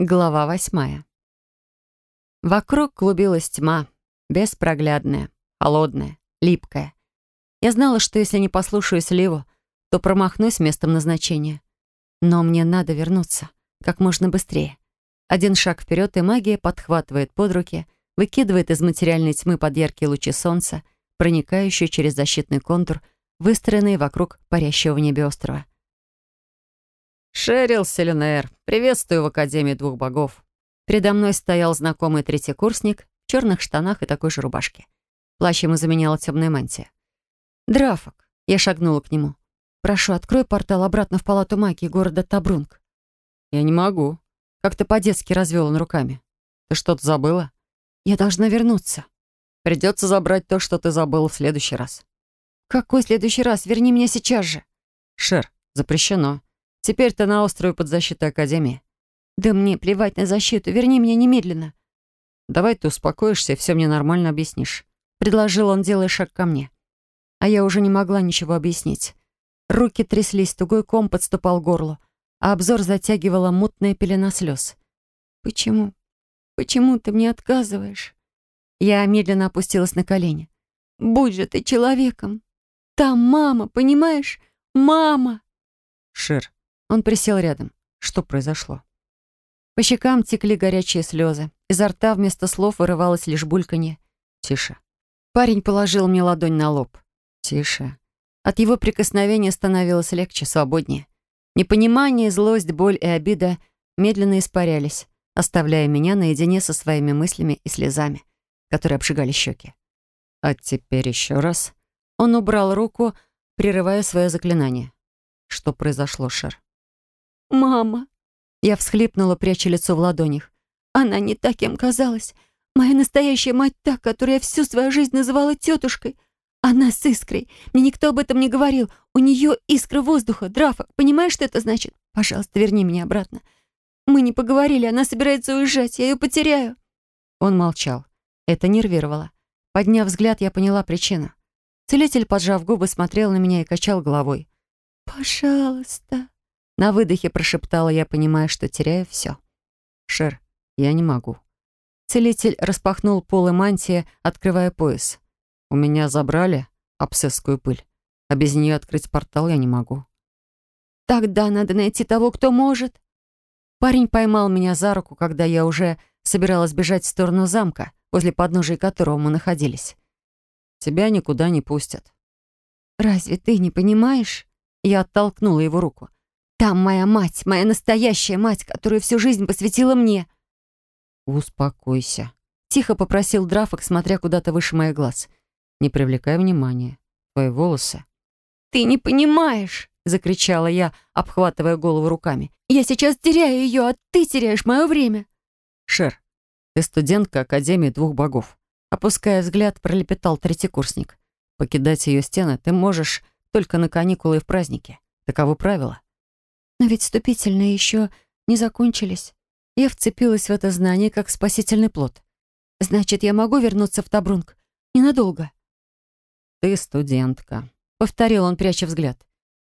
Глава восьмая. Вокруг клубилась тьма, беспроглядная, холодная, липкая. Я знала, что если не послушаюсь Ливу, то промахнусь местом назначения. Но мне надо вернуться как можно быстрее. Один шаг вперед, и магия подхватывает под руки, выкидывает из материальной тьмы под яркие лучи солнца, проникающие через защитный контур, выстроенный вокруг парящего в небе острова. «Шерил Селенер, приветствую в Академии двух богов». Передо мной стоял знакомый третий курсник в черных штанах и такой же рубашке. Плащ ему заменяла темная мантия. «Драфок», — я шагнула к нему. «Прошу, открой портал обратно в палату магии города Табрунг». «Я не могу». Как-то по-детски развел он руками. «Ты что-то забыла?» «Я должна вернуться». «Придется забрать то, что ты забыла в следующий раз». «Какой следующий раз? Верни меня сейчас же». «Шер, запрещено. Теперь ты на острове под защитой Академии». «Да мне плевать на защиту. Верни меня немедленно». «Давай ты успокоишься и все мне нормально объяснишь», — предложил он, делая шаг ко мне. А я уже не могла ничего объяснить. Руки тряслись, тугой ком подступал к горлу, а обзор затягивала мутная пелена слез. «Почему? Почему ты мне отказываешь?» Я медленно опустилась на колени. «Будь же ты человеком! Там мама, понимаешь? Мама!» «Шир, он присел рядом. Что произошло? По щекам текли горячие слезы. Изо рта вместо слов вырывалось лишь бульканье. Тише. Парень положил мне ладонь на лоб. Тише. От его прикосновения становилось легче, свободнее. Непонимание, злость, боль и обида медленно испарялись, оставляя меня наедине со своими мыслями и слезами, которые обжигали щеки. А теперь еще раз. Он убрал руку, прерывая свое заклинание. Что произошло, Шер? «Мама!» Я всхлипнула, пряча лицо в ладонях. «Она не так, кем казалась. Моя настоящая мать та, которую я всю свою жизнь называла тетушкой. Она с искрой. Мне никто об этом не говорил. У нее искра воздуха, драфа. Понимаешь, что это значит? Пожалуйста, верни меня обратно. Мы не поговорили, она собирается уезжать. Я ее потеряю». Он молчал. Это нервировало. Подняв взгляд, я поняла причину. Целитель, поджав губы, смотрел на меня и качал головой. «Пожалуйста», на выдохе прошептала я, понимая, что теряю все. «Шер, я не могу». Целитель распахнул полы мантии, открывая пояс. «У меня забрали абсцесскую пыль, а без нее открыть портал я не могу». «Тогда надо найти того, кто может». Парень поймал меня за руку, когда я уже собиралась бежать в сторону замка, возле подножия которого мы находились. «Тебя никуда не пустят». «Разве ты не понимаешь?» Я оттолкнула его руку. Там моя мать, моя настоящая мать, которую всю жизнь посвятила мне. «Успокойся», — тихо попросил Драфок, смотря куда-то выше моих глаз. «Не привлекай внимания. Твои волосы». «Ты не понимаешь!» — закричала я, обхватывая голову руками. «Я сейчас теряю ее, а ты теряешь мое время!» «Шер, ты студентка Академии двух богов». Опуская взгляд, пролепетал третьекурсник. «Покидать ее стены ты можешь только на каникулы и в праздники. Таково правило. Но ведь вступительные еще не закончились. Я вцепилась в это знание, как спасительный плод. Значит, я могу вернуться в Табрунг? Ненадолго. «Ты студентка», — повторил он, пряча взгляд.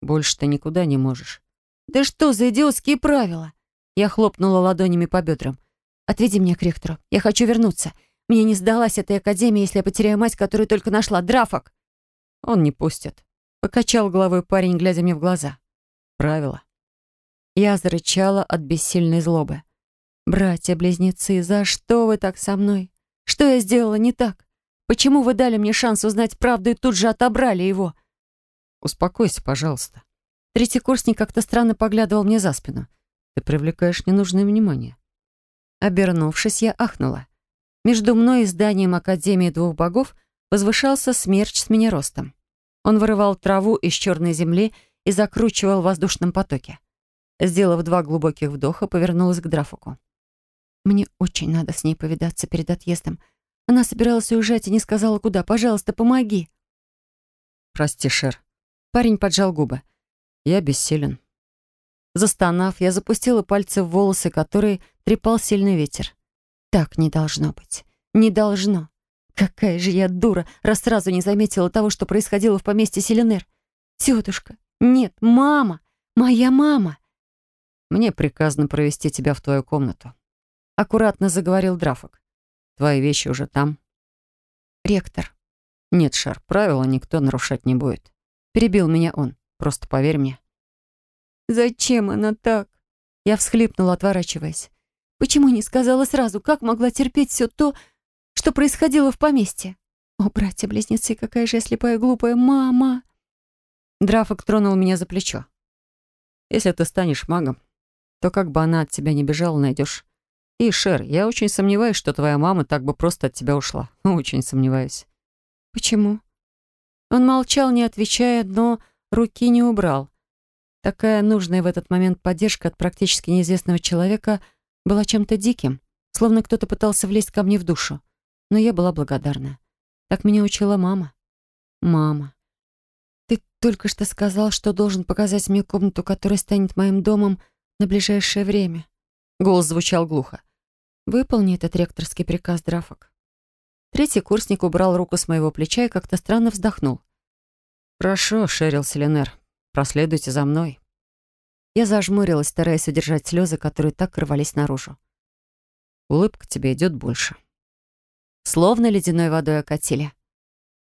«Больше ты никуда не можешь». «Да что за идиотские правила?» Я хлопнула ладонями по бедрам. «Отведи меня к ректору. Я хочу вернуться. Мне не сдалась этой академия, если я потеряю мать, которую только нашла. Драфок!» «Он не пустит», — покачал головой парень, глядя мне в глаза. «Правила». Я зарычала от бессильной злобы. «Братья-близнецы, за что вы так со мной? Что я сделала не так? Почему вы дали мне шанс узнать правду и тут же отобрали его?» «Успокойся, пожалуйста». Третий курсник как-то странно поглядывал мне за спину. «Ты привлекаешь ненужное внимание». Обернувшись, я ахнула. Между мной и зданием Академии двух богов возвышался смерч с меня ростом. Он вырывал траву из черной земли и закручивал в воздушном потоке. Сделав два глубоких вдоха, повернулась к Драфуку. «Мне очень надо с ней повидаться перед отъездом. Она собиралась уезжать и не сказала, куда. Пожалуйста, помоги». «Прости, Шер». Парень поджал губы. «Я бессилен». Застонав, я запустила пальцы в волосы, которые трепал сильный ветер. «Так не должно быть. Не должно. Какая же я дура, раз сразу не заметила того, что происходило в поместье Селенер. Тетушка. Нет, мама. Моя мама. Мне приказано провести тебя в твою комнату. Аккуратно заговорил Драфок. Твои вещи уже там. Ректор. Нет, Шар, правила никто нарушать не будет. Перебил меня он. Просто поверь мне. Зачем она так? Я всхлипнула, отворачиваясь. Почему не сказала сразу? Как могла терпеть все то, что происходило в поместье? О, братья-близнецы, какая же я слепая глупая мама! Драфок тронул меня за плечо. Если ты станешь магом, то как бы она от тебя не бежала, найдешь. И, Шер, я очень сомневаюсь, что твоя мама так бы просто от тебя ушла. Очень сомневаюсь. Почему? Он молчал, не отвечая, но руки не убрал. Такая нужная в этот момент поддержка от практически неизвестного человека была чем-то диким, словно кто-то пытался влезть ко мне в душу. Но я была благодарна. Так меня учила мама. Мама. Ты только что сказал, что должен показать мне комнату, которая станет моим домом на ближайшее время. Голос звучал глухо. Выполни этот ректорский приказ, Драфок. Третий курсник убрал руку с моего плеча и как-то странно вздохнул. «Прошу, Шерил Селенер, проследуйте за мной». Я зажмурилась, стараясь удержать слезы, которые так рвались наружу. «Улыбка тебе идет больше». Словно ледяной водой окатили.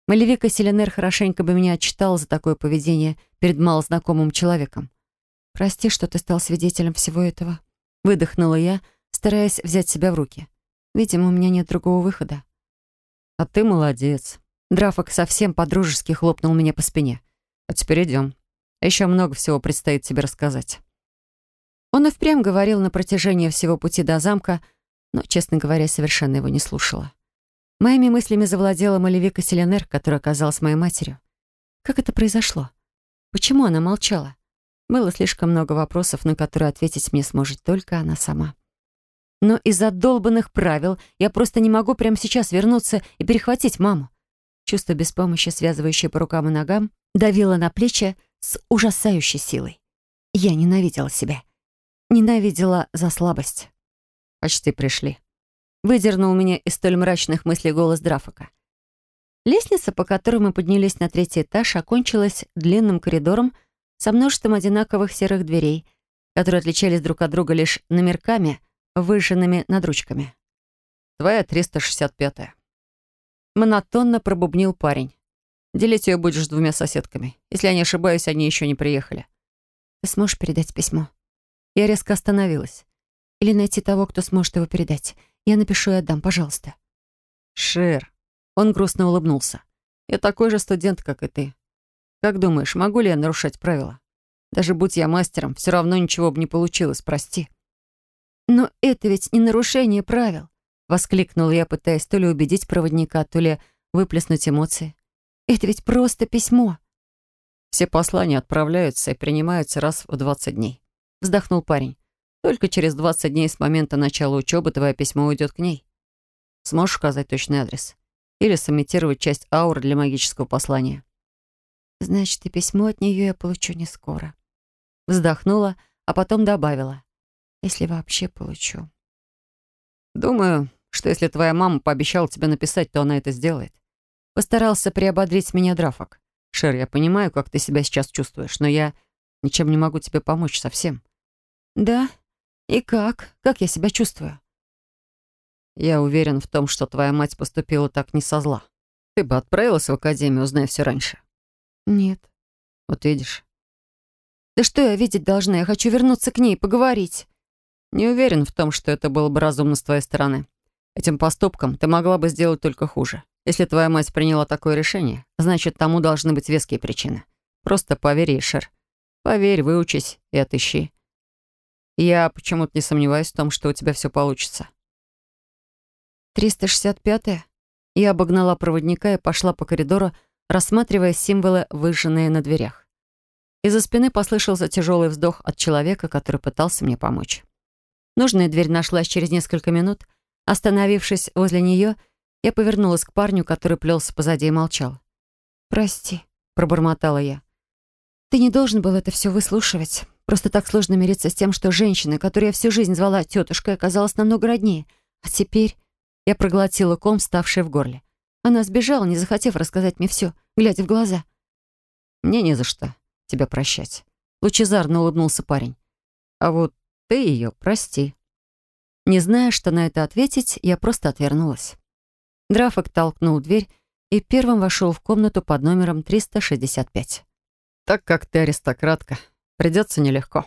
Малевика Селенер хорошенько бы меня отчитала за такое поведение перед малознакомым человеком. «Прости, что ты стал свидетелем всего этого», — выдохнула я, стараясь взять себя в руки. «Видимо, у меня нет другого выхода». «А ты молодец». Драфок совсем по-дружески хлопнул меня по спине. «А теперь идем. Еще много всего предстоит тебе рассказать». Он и впрямь говорил на протяжении всего пути до замка, но, честно говоря, совершенно его не слушала. Моими мыслями завладела Малевика Селенер, которая оказалась моей матерью. Как это произошло? Почему она молчала? Было слишком много вопросов, на которые ответить мне сможет только она сама. Но из-за долбанных правил я просто не могу прямо сейчас вернуться и перехватить маму. Чувство беспомощи, связывающее по рукам и ногам, давило на плечи с ужасающей силой. Я ненавидела себя. Ненавидела за слабость. «Почти пришли», выдернул меня из столь мрачных мыслей голос Драфока. Лестница, по которой мы поднялись на третий этаж, окончилась длинным коридором со множеством одинаковых серых дверей, которые отличались друг от друга лишь номерками, выжженными над ручками. «Твоя 365-я». Монотонно пробубнил парень. «Делить ее будешь с двумя соседками. Если я не ошибаюсь, они еще не приехали». «Ты сможешь передать письмо?» Я резко остановилась. «Или найти того, кто сможет его передать. Я напишу и отдам, пожалуйста». «Шер». Он грустно улыбнулся. «Я такой же студент, как и ты. Как думаешь, могу ли я нарушать правила? Даже будь я мастером, все равно ничего бы не получилось, прости». «Но это ведь не нарушение правил», — воскликнула я, пытаясь то ли убедить проводника, то ли выплеснуть эмоции. «Это ведь просто письмо». «Все послания отправляются и принимаются раз в 20 дней», — вздохнул парень. Только через 20 дней с момента начала учебы твое письмо уйдет к ней. Сможешь указать точный адрес? Или сымитировать часть ауры для магического послания? Значит, и письмо от нее я получу не скоро. Вздохнула, а потом добавила. Если вообще получу. Думаю, что если твоя мама пообещала тебе написать, то она это сделает. Постарался приободрить меня Драфок. Шер, я понимаю, как ты себя сейчас чувствуешь, но я ничем не могу тебе помочь совсем. Да, «И как? Как я себя чувствую?» «Я уверен в том, что твоя мать поступила так не со зла. Ты бы отправилась в академию, узнай все раньше». «Нет». «Вот видишь». «Да что я видеть должна? Я хочу вернуться к ней, поговорить». «Не уверен в том, что это было бы разумно с твоей стороны. Этим поступком ты могла бы сделать только хуже. Если твоя мать приняла такое решение, значит, тому должны быть веские причины. Просто поверь, Ишер. Поверь, выучись и отыщи. Я почему-то не сомневаюсь в том, что у тебя все получится. 365-я? Я обогнала проводника и пошла по коридору, рассматривая символы, выжженные на дверях. Из-за спины послышался тяжелый вздох от человека, который пытался мне помочь. Нужная дверь нашлась через несколько минут. Остановившись возле нее, я повернулась к парню, который плелся позади и молчал. «Прости», — пробормотала я. «Ты не должен был это все выслушивать. Просто так сложно мириться с тем, что женщина, которую я всю жизнь звала тетушкой, оказалась намного роднее. А теперь я проглотила ком, ставший в горле. Она сбежала, не захотев рассказать мне все, глядя в глаза. «Мне не за что тебя прощать», — лучезарно улыбнулся парень. «А вот ты ее прости». Не зная, что на это ответить, я просто отвернулась. Драфок толкнул дверь и первым вошел в комнату под номером 365. «Так как ты аристократка, придется нелегко».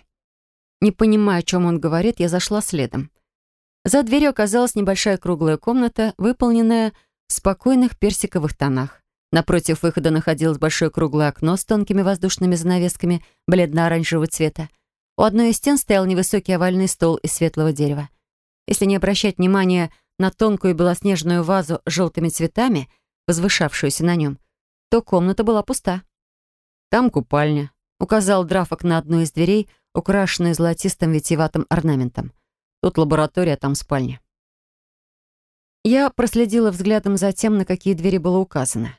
Не понимая, о чем он говорит, я зашла следом. За дверью оказалась небольшая круглая комната, выполненная в спокойных персиковых тонах. Напротив выхода находилось большое круглое окно с тонкими воздушными занавесками бледно-оранжевого цвета. У одной из стен стоял невысокий овальный стол из светлого дерева. Если не обращать внимания на тонкую белоснежную вазу с желтыми цветами, возвышавшуюся на нем, то комната была пуста. «Там купальня», — указал Драфок на одну из дверей, украшенную золотистым витиеватым орнаментом. «Тут лаборатория, там спальня». Я проследила взглядом за тем, на какие двери было указано.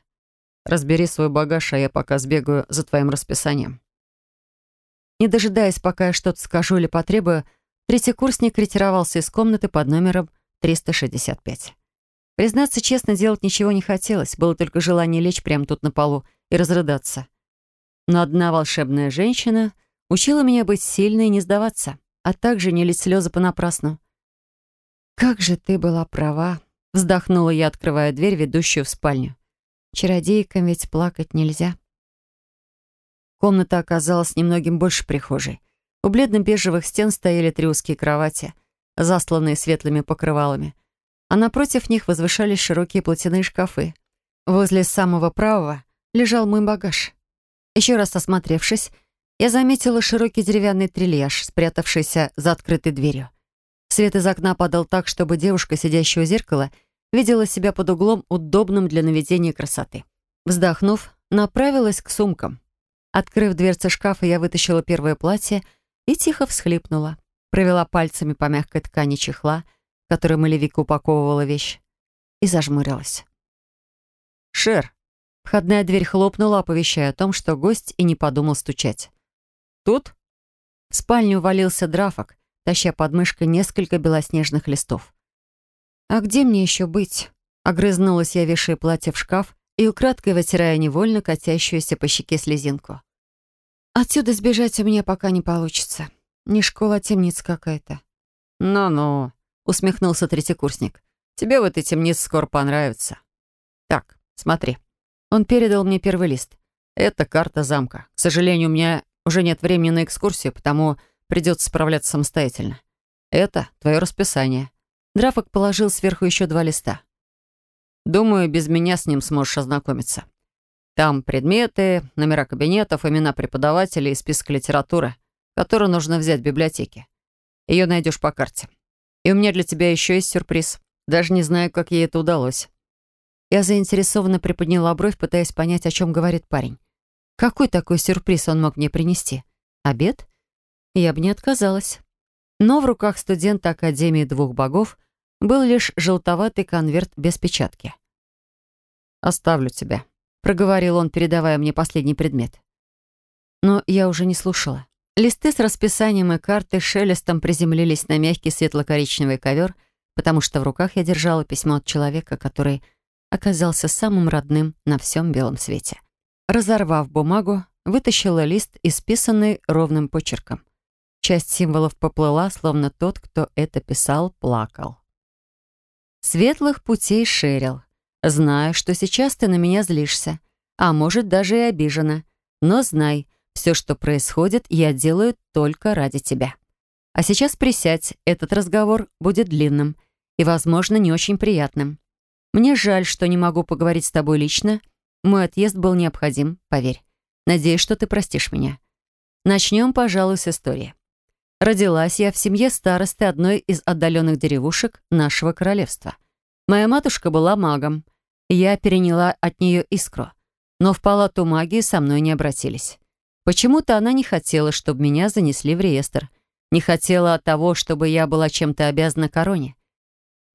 «Разбери свой багаж, а я пока сбегаю за твоим расписанием». Не дожидаясь, пока я что-то скажу или потребую, третий ретировался из комнаты под номером 365. Признаться честно, делать ничего не хотелось, было только желание лечь прямо тут на полу и разрыдаться. Но одна волшебная женщина учила меня быть сильной и не сдаваться, а также не лить слезы понапрасну. «Как же ты была права!» — вздохнула я, открывая дверь, ведущую в спальню. «Чародейкам ведь плакать нельзя». Комната оказалась немногим больше прихожей. У бледно-бежевых стен стояли три узкие кровати, засланные светлыми покрывалами, а напротив них возвышались широкие платяные шкафы. Возле самого правого лежал мой багаж. Еще раз осмотревшись, я заметила широкий деревянный трильяж, спрятавшийся за открытой дверью. Свет из окна падал так, чтобы девушка, сидящая у зеркала, видела себя под углом, удобным для наведения красоты. Вздохнув, направилась к сумкам. Открыв дверцы шкафа, я вытащила первое платье и тихо всхлипнула. Провела пальцами по мягкой ткани чехла, в которой Малевика упаковывала вещь, и зажмурилась. «Шер!» Входная дверь хлопнула, оповещая о том, что гость и не подумал стучать. «Тут?» В спальню валился драфок, таща под мышкой несколько белоснежных листов. «А где мне еще быть?» Огрызнулась я, вешая платье в шкаф и украдкой вытирая невольно катящуюся по щеке слезинку. «Отсюда сбежать у меня пока не получится. Не школа, а темница какая-то». «Ну-ну», — усмехнулся третьекурсник. «Тебе в этой темнице скоро понравится». «Так, смотри». Он передал мне первый лист. «Это карта замка. К сожалению, у меня уже нет времени на экскурсию, потому придется справляться самостоятельно. Это твое расписание». Драфок положил сверху еще два листа. Думаю, без меня с ним сможешь ознакомиться. Там предметы, номера кабинетов, имена преподавателей и список литературы, которую нужно взять в библиотеке. Ее найдешь по карте. И у меня для тебя еще есть сюрприз. Даже не знаю, как ей это удалось. Я заинтересованно приподняла бровь, пытаясь понять, о чем говорит парень. Какой такой сюрприз он мог мне принести? Обед? Я бы не отказалась. Но в руках студента Академии двух богов был лишь желтоватый конверт без печатки. «Оставлю тебя», — проговорил он, передавая мне последний предмет. Но я уже не слушала. Листы с расписанием и карты шелестом приземлились на мягкий светло-коричневый ковер, потому что в руках я держала письмо от человека, который оказался самым родным на всем белом свете. Разорвав бумагу, вытащила лист, исписанный ровным почерком. Часть символов поплыла, словно тот, кто это писал, плакал. «Светлых путей, Шерил. Знаю, что сейчас ты на меня злишься, а может, даже и обижена. Но знай, все, что происходит, я делаю только ради тебя. А сейчас присядь, этот разговор будет длинным и, возможно, не очень приятным. Мне жаль, что не могу поговорить с тобой лично. Мой отъезд был необходим, поверь. Надеюсь, что ты простишь меня. Начнем, пожалуй, с истории. Родилась я в семье старосты одной из отдаленных деревушек нашего королевства — Моя матушка была магом. Я переняла от нее искру. Но в палату магии со мной не обратились. Почему-то она не хотела, чтобы меня занесли в реестр. Не хотела от того, чтобы я была чем-то обязана короне.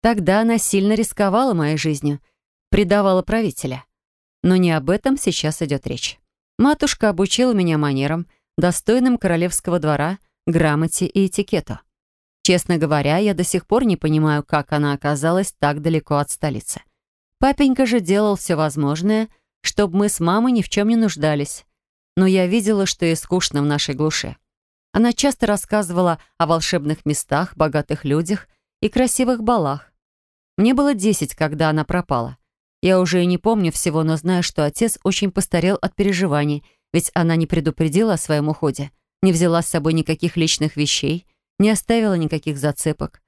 Тогда она сильно рисковала моей жизнью, предавала правителя. Но не об этом сейчас идет речь. Матушка обучила меня манерам, достойным королевского двора, грамоте и этикету. Честно говоря, я до сих пор не понимаю, как она оказалась так далеко от столицы. Папенька же делал все возможное, чтобы мы с мамой ни в чем не нуждались. Но я видела, что и скучно в нашей глуши. Она часто рассказывала о волшебных местах, богатых людях и красивых балах. Мне было десять, когда она пропала. Я уже и не помню всего, но знаю, что отец очень постарел от переживаний, ведь она не предупредила о своем уходе, не взяла с собой никаких личных вещей, не оставила никаких зацепок.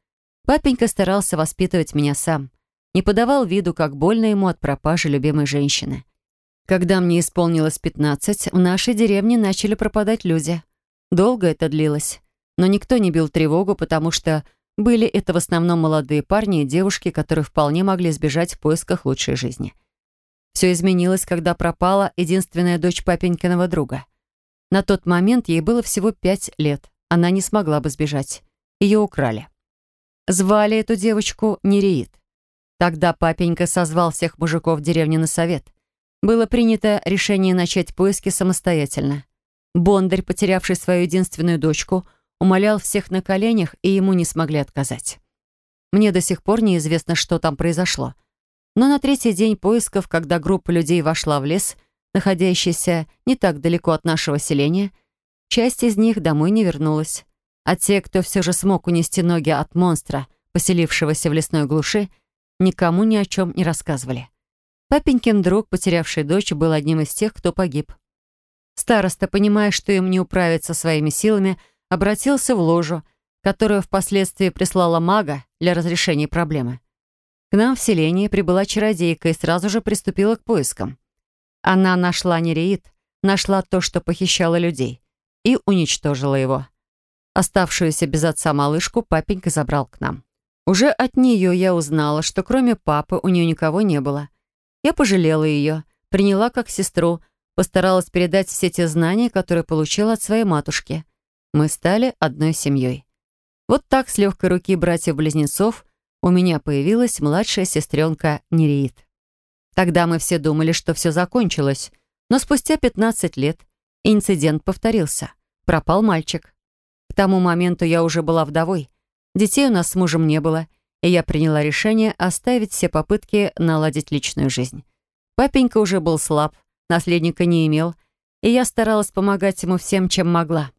Папенька старался воспитывать меня сам, не подавал виду, как больно ему от пропажи любимой женщины. Когда мне исполнилось пятнадцать, в нашей деревне начали пропадать люди. Долго это длилось, но никто не бил тревогу, потому что были это в основном молодые парни и девушки, которые вполне могли сбежать в поисках лучшей жизни. Все изменилось, когда пропала единственная дочь папенькиного друга. На тот момент ей было всего пять лет. Она не смогла бы сбежать. Ее украли. Звали эту девочку Нереид. Тогда папенька созвал всех мужиков деревни на совет. Было принято решение начать поиски самостоятельно. Бондарь, потерявший свою единственную дочку, умолял всех на коленях, и ему не смогли отказать. Мне до сих пор неизвестно, что там произошло. Но на третий день поисков, когда группа людей вошла в лес, находящийся не так далеко от нашего селения, часть из них домой не вернулась. А те, кто все же смог унести ноги от монстра, поселившегося в лесной глуши, никому ни о чем не рассказывали. Папенькин друг, потерявший дочь, был одним из тех, кто погиб. Староста, понимая, что им не управиться своими силами, обратился в ложу, которую впоследствии прислала мага для разрешения проблемы. К нам в селение прибыла чародейка и сразу же приступила к поискам. Она нашла Нереид, нашла то, что похищало людей, и уничтожила его. Оставшуюся без отца малышку папенька забрал к нам. Уже от нее я узнала, что кроме папы у нее никого не было. Я пожалела ее, приняла как сестру, постаралась передать все те знания, которые получила от своей матушки. Мы стали одной семьей. Вот так с легкой руки братьев-близнецов у меня появилась младшая сестренка Нереид. Тогда мы все думали, что все закончилось, но спустя 15 лет инцидент повторился. Пропал мальчик. К тому моменту я уже была вдовой. Детей у нас с мужем не было, и я приняла решение оставить все попытки наладить личную жизнь. Папенька уже был слаб, наследника не имел, и я старалась помогать ему всем, чем могла.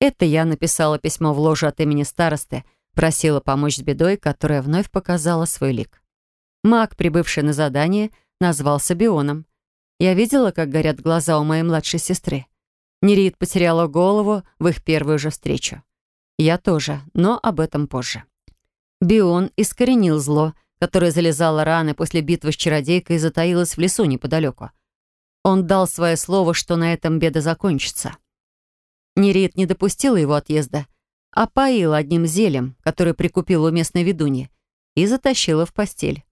Это я написала письмо в ложу от имени старосты, просила помочь с бедой, которая вновь показала свой лик. Маг, прибывший на задание, назвался Бионом. Я видела, как горят глаза у моей младшей сестры. Нерит потеряла голову в их первую же встречу. Я тоже, но об этом позже. Бион искоренил зло, которое залезало раны после битвы с чародейкой и затаилось в лесу неподалеку. Он дал свое слово, что на этом беда закончится. Нерит не допустила его отъезда, а поила одним зелем, который прикупила у местной ведуньи, и затащила в постель.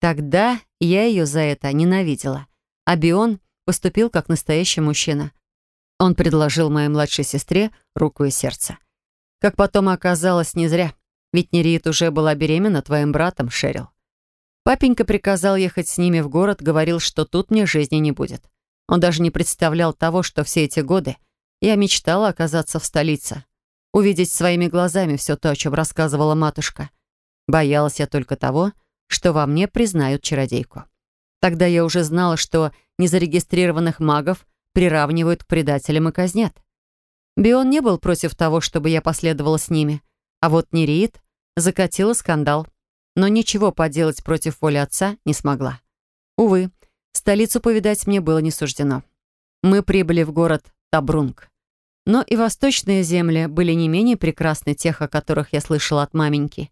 Тогда я ее за это ненавидела, а Бион поступил как настоящий мужчина. Он предложил моей младшей сестре руку и сердце. Как потом оказалось, не зря, ведь Нерит уже была беременна твоим братом, Шерил. Папенька приказал ехать с ними в город, говорил, что тут мне жизни не будет. Он даже не представлял того, что все эти годы я мечтала оказаться в столице, увидеть своими глазами все то, о чем рассказывала матушка. Боялась я только того, что во мне признают чародейку. Тогда я уже знала, что незарегистрированных магов приравнивают к предателям и казнят. Бион не был против того, чтобы я последовала с ними, а вот Нереид закатила скандал, но ничего поделать против воли отца не смогла. Увы, столицу повидать мне было не суждено. Мы прибыли в город Табрунг. Но и восточные земли были не менее прекрасны тех, о которых я слышала от маменьки.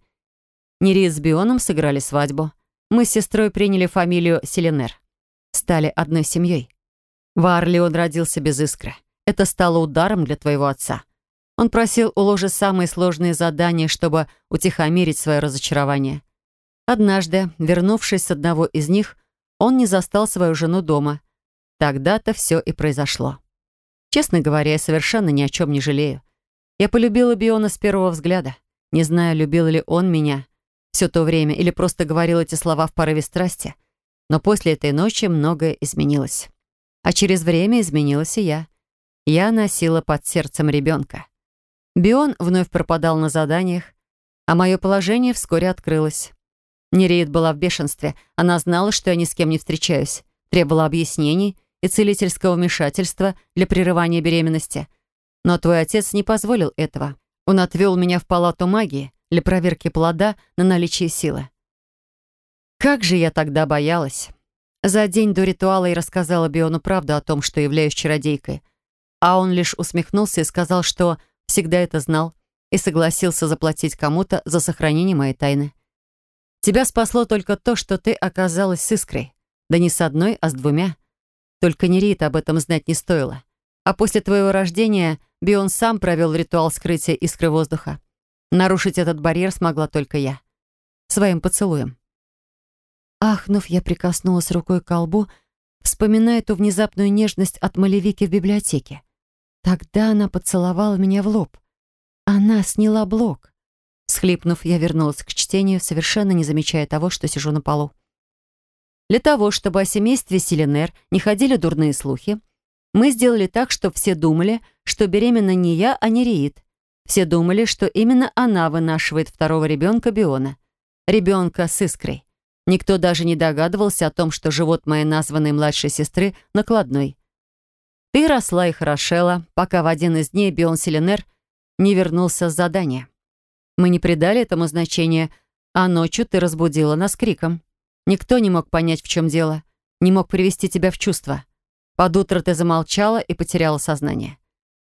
Нерит с Бионом сыграли свадьбу. Мы с сестрой приняли фамилию Селенер. Стали одной семьей. В Арли он родился без искры. Это стало ударом для твоего отца. Он просил у ложи самые сложные задания, чтобы утихомирить свое разочарование. Однажды, вернувшись с одного из них, он не застал свою жену дома. Тогда-то все и произошло. Честно говоря, я совершенно ни о чем не жалею. Я полюбила Биона с первого взгляда. Не знаю, любил ли он меня все то время или просто говорил эти слова в порыве страсти. Но после этой ночи многое изменилось. А через время изменилась и я. Я носила под сердцем ребенка. Бион вновь пропадал на заданиях, а мое положение вскоре открылось. Нереид была в бешенстве. Она знала, что я ни с кем не встречаюсь. Требовала объяснений — и целительского вмешательства для прерывания беременности. Но твой отец не позволил этого. Он отвел меня в палату магии для проверки плода на наличие силы. Как же я тогда боялась. За день до ритуала я рассказала Биону правду о том, что являюсь чародейкой. А он лишь усмехнулся и сказал, что всегда это знал и согласился заплатить кому-то за сохранение моей тайны. Тебя спасло только то, что ты оказалась с искрой. Да не с одной, а с двумя. Только Нерит об этом знать не стоило. А после твоего рождения Бион сам провел ритуал скрытия искры воздуха. Нарушить этот барьер смогла только я. Своим поцелуем. Ахнув, я прикоснулась рукой к колбу, вспоминая ту внезапную нежность от Малевики в библиотеке. Тогда она поцеловала меня в лоб. Она сняла блок. Схлипнув, я вернулась к чтению, совершенно не замечая того, что сижу на полу. Для того, чтобы о семействе Селенер не ходили дурные слухи, мы сделали так, чтобы все думали, что беременна не я, а Нереид. Все думали, что именно она вынашивает второго ребенка Биона. Ребенка с искрой. Никто даже не догадывался о том, что живот моей названной младшей сестры накладной. Ты росла и хорошела, пока в один из дней Бион Селенер не вернулся с задания. Мы не придали этому значения, а ночью ты разбудила нас криком. Никто не мог понять, в чем дело, не мог привести тебя в чувство. Под утро ты замолчала и потеряла сознание.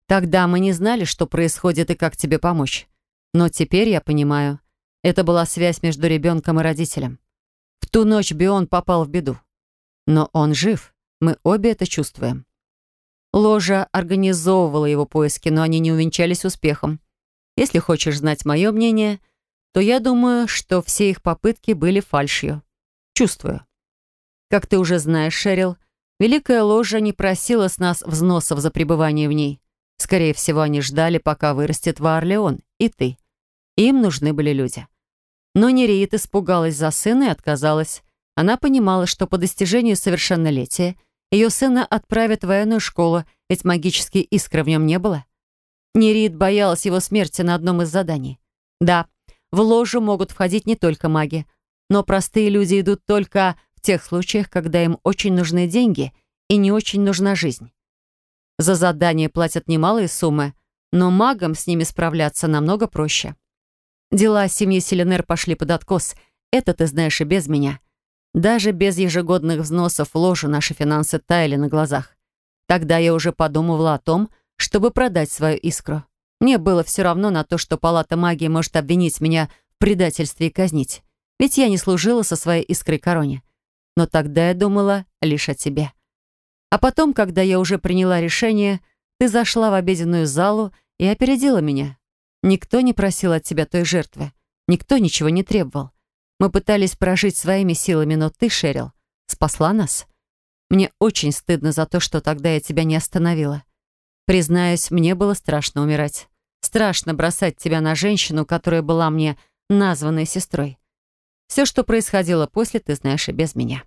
Тогда мы не знали, что происходит и как тебе помочь. Но теперь я понимаю, это была связь между ребенком и родителем. В ту ночь Бион попал в беду. Но он жив, мы обе это чувствуем. Ложа организовывала его поиски, но они не увенчались успехом. Если хочешь знать мое мнение, то я думаю, что все их попытки были фальшью. Чувствую. Как ты уже знаешь, Шерил, Великая Ложа не просила с нас взносов за пребывание в ней. Скорее всего, они ждали, пока вырастет Ваорлеон и ты. Им нужны были люди. Но Нереид испугалась за сына и отказалась. Она понимала, что по достижению совершеннолетия ее сына отправят в военную школу, ведь магические искры в нем не было. Нереид боялась его смерти на одном из заданий. Да, в ложу могут входить не только маги, но простые люди идут только в тех случаях, когда им очень нужны деньги и не очень нужна жизнь. За задание платят немалые суммы, но магам с ними справляться намного проще. Дела семьи Селенер пошли под откос. Это ты знаешь и без меня. Даже без ежегодных взносов в ложу наши финансы таяли на глазах. Тогда я уже подумывала о том, чтобы продать свою искру. Мне было все равно на то, что Палата магии может обвинить меня в предательстве и казнить. Ведь я не служила со своей искрой короне. Но тогда я думала лишь о тебе. А потом, когда я уже приняла решение, ты зашла в обеденную залу и опередила меня. Никто не просил от тебя той жертвы. Никто ничего не требовал. Мы пытались прожить своими силами, но ты, Шерил, спасла нас. Мне очень стыдно за то, что тогда я тебя не остановила. Признаюсь, мне было страшно умирать. Страшно бросать тебя на женщину, которая была мне названной сестрой. Все, что происходило после, ты знаешь и без меня.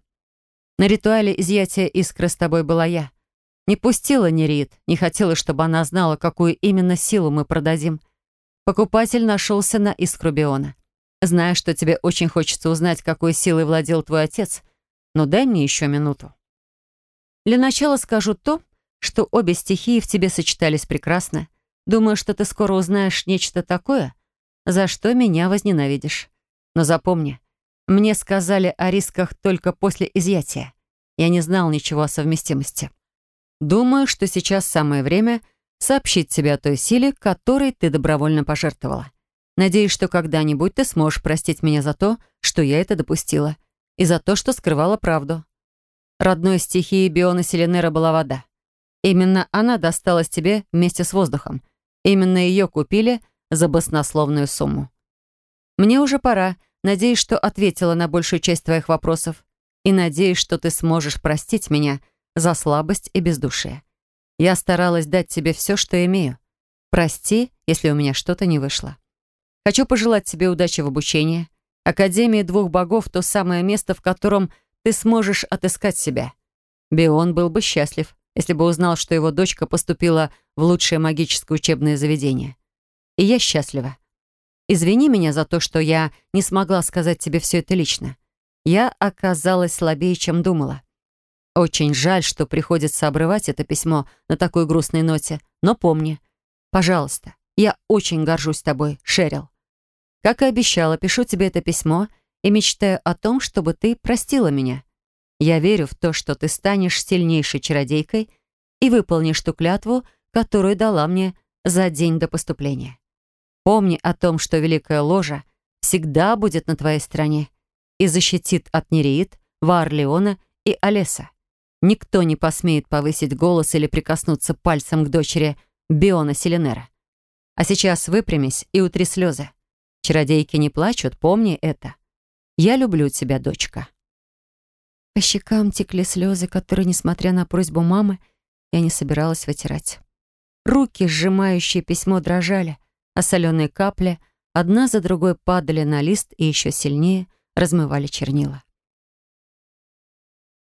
На ритуале изъятия искры с тобой была я. Не пустила Нерит, не хотела, чтобы она знала, какую именно силу мы продадим. Покупатель нашелся на искру Биона. Знаю, что тебе очень хочется узнать, какой силой владел твой отец, но дай мне еще минуту. Для начала скажу то, что обе стихии в тебе сочетались прекрасно. Думаю, что ты скоро узнаешь нечто такое, за что меня возненавидишь. Но запомни, мне сказали о рисках только после изъятия. Я не знал ничего о совместимости. Думаю, что сейчас самое время сообщить тебе о той силе, которой ты добровольно пожертвовала. Надеюсь, что когда-нибудь ты сможешь простить меня за то, что я это допустила, и за то, что скрывала правду. Родной стихией Биона Селенера была вода. Именно она досталась тебе вместе с воздухом. Именно ее купили за баснословную сумму. Мне уже пора. Надеюсь, что ответила на большую часть твоих вопросов. И надеюсь, что ты сможешь простить меня за слабость и бездушие. Я старалась дать тебе все, что имею. Прости, если у меня что-то не вышло. Хочу пожелать тебе удачи в обучении. Академия двух богов — то самое место, в котором ты сможешь отыскать себя. Бион был бы счастлив, если бы узнал, что его дочка поступила в лучшее магическое учебное заведение. И я счастлива. Извини меня за то, что я не смогла сказать тебе все это лично. Я оказалась слабее, чем думала. Очень жаль, что приходится обрывать это письмо на такой грустной ноте, но помни, Пожалуйста, я очень горжусь тобой, Шерил. Как и обещала, пишу тебе это письмо и мечтаю о том, чтобы ты простила меня. Я верю в то, что ты станешь сильнейшей чародейкой и выполнишь ту клятву, которую дала мне за день до поступления. Помни о том, что Великая Ложа всегда будет на твоей стороне и защитит от Нереид, Ваарлеона и Олеса. Никто не посмеет повысить голос или прикоснуться пальцем к дочери Биона Селенера. А сейчас выпрямись и утри слезы. Чародейки не плачут, помни это. Я люблю тебя, дочка. По щекам текли слезы, которые, несмотря на просьбу мамы, я не собиралась вытирать. Руки, сжимающие письмо, дрожали, а соленые капли одна за другой падали на лист и еще сильнее размывали чернила.